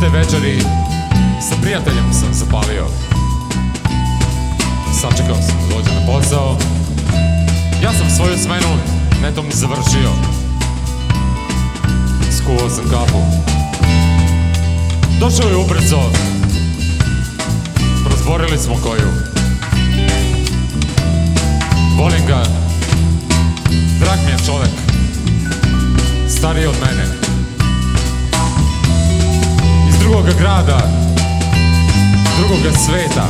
te večeri sa prijateljem sam zapalio. Sačekao sam da dođe na posao. Ja sam svoju smenu netom završio. Skuvao sam kapu. Došao je ubrzo. Prozborili smo koju. Volim ga. Drag mi je čovek. Stariji od mene. Iz drugoga grada. Drugoga sveta.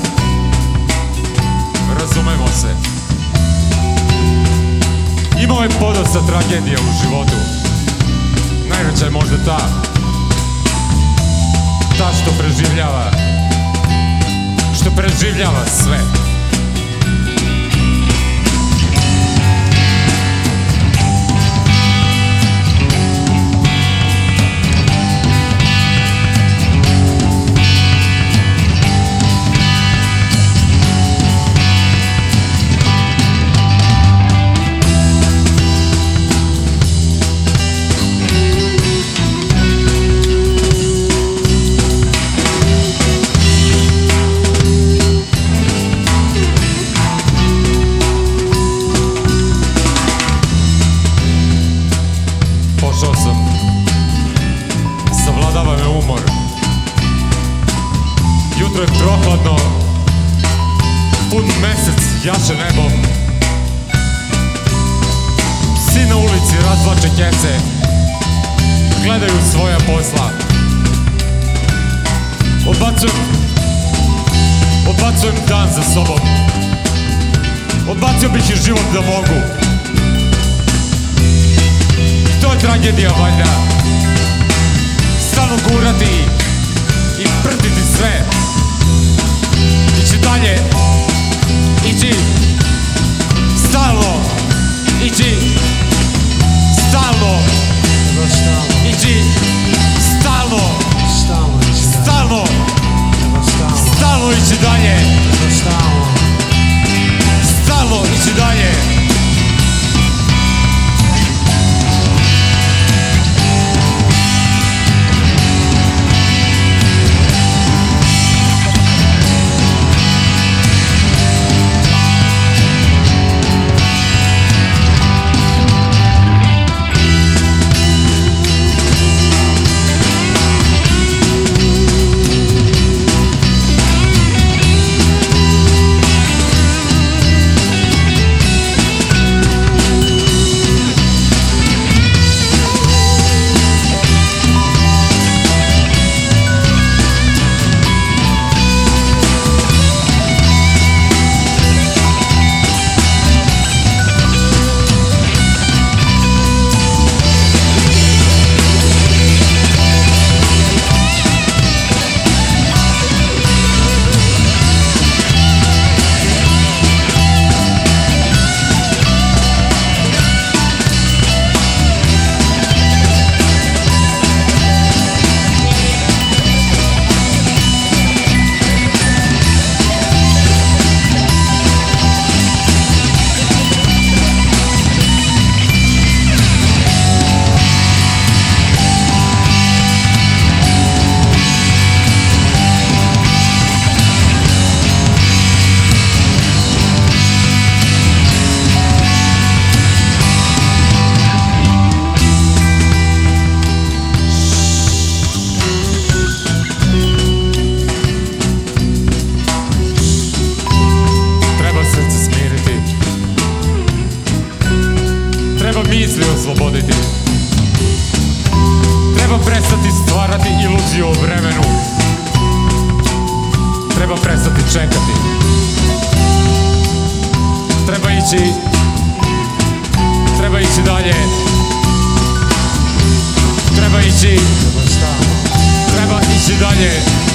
Razumemo se. Imao je podosta tragedija u životu. Najveća je možda ta. Ta što preživljava. Što preživljava sve. Umor. Jutro je prohladno. Pun mesec jaše nebom. Psi na ulici razvlače kese. Gledaju svoja posla. Odbacujem... Odbacujem dan za sobom. Odbacio bih i život da mogu. To je tragedija valjda Stalno gurati I prditi sve Treba misli osloboditi. Treba prestati stvarati iluziju o vremenu. Treba prestati čekati. Treba ići. Treba ići dalje. Treba ići. Treba ići dalje